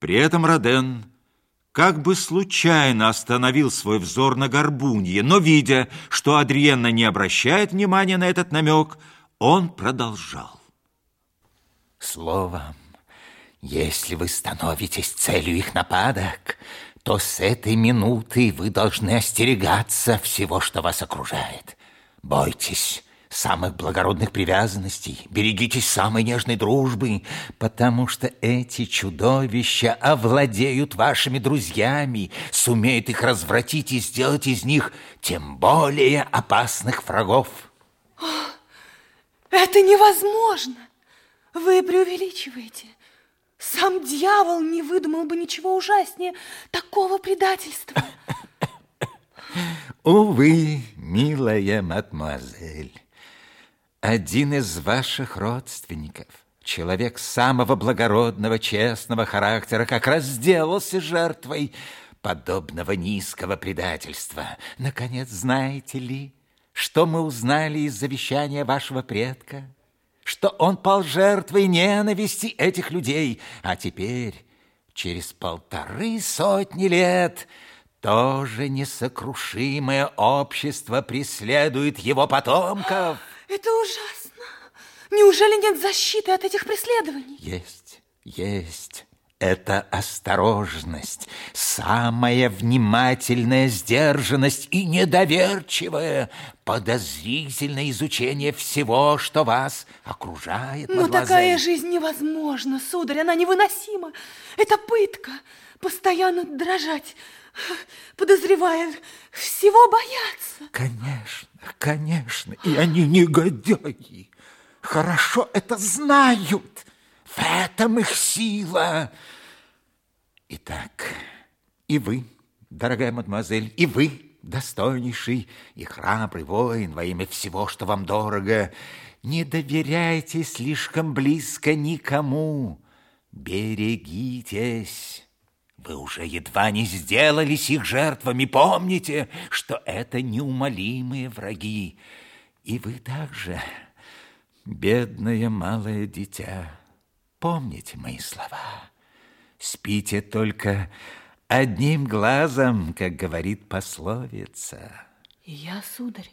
При этом Роден как бы случайно остановил свой взор на горбунье, но, видя, что Адриенна не обращает внимания на этот намек, он продолжал. Словом, если вы становитесь целью их нападок, то с этой минуты вы должны остерегаться всего, что вас окружает. Бойтесь самых благородных привязанностей, берегитесь самой нежной дружбы, потому что эти чудовища овладеют вашими друзьями, сумеют их развратить и сделать из них тем более опасных врагов. О, это невозможно! Вы преувеличиваете. Сам дьявол не выдумал бы ничего ужаснее такого предательства. Увы, милая мадемуазель, один из ваших родственников, человек самого благородного, честного характера, как раз сделался жертвой подобного низкого предательства. Наконец, знаете ли, что мы узнали из завещания вашего предка? Что он пал жертвой ненависти этих людей, а теперь, через полторы сотни лет, тоже несокрушимое общество преследует его потомков. Это ужасно. Неужели нет защиты от этих преследований? Есть, есть. Это осторожность, самая внимательная сдержанность и недоверчивое, подозрительное изучение всего, что вас окружает. Но такая жизнь невозможна, сударь, она невыносима. Это пытка, постоянно дрожать, подозревая, всего бояться. Конечно, конечно, и они негодяи. Хорошо это знают. В этом их сила. Итак, и вы, дорогая мадемуазель, и вы, достойнейший и храбрый воин во имя всего, что вам дорого, не доверяйте слишком близко никому. Берегитесь. Вы уже едва не сделались их жертвами. Помните, что это неумолимые враги. И вы также, бедное малое дитя, помните мои слова. Спите только одним глазом, как говорит пословица. Я, сударь,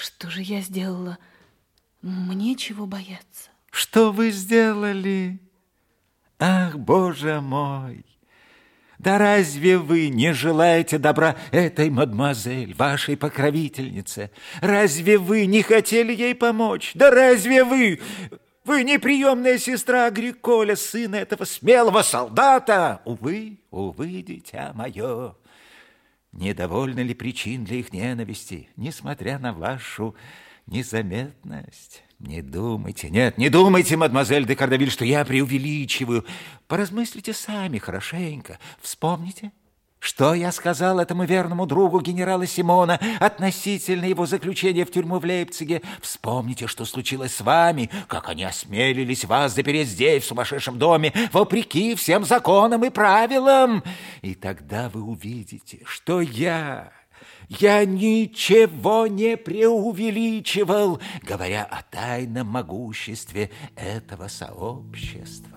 что же я сделала? Мне чего бояться? Что вы сделали? Ах, Боже мой! Да разве вы не желаете добра этой мадемуазель, вашей покровительнице? Разве вы не хотели ей помочь? Да разве вы... Вы не приемная сестра Агриколя, сына этого смелого солдата? Увы, увы, дитя мое. Недовольны ли причин для их ненависти, несмотря на вашу незаметность? Не думайте, нет, не думайте, мадемуазель де Кардавиль, что я преувеличиваю. Поразмыслите сами хорошенько. Вспомните, что я сказал этому верному другу генерала Симона относительно его заключения в тюрьму в Лейпциге. Вспомните, что случилось с вами, как они осмелились вас запереть здесь, в сумасшедшем доме, вопреки всем законам и правилам. И тогда вы увидите, что я я ничего не преувеличивал, говоря о тайном могуществе этого сообщества.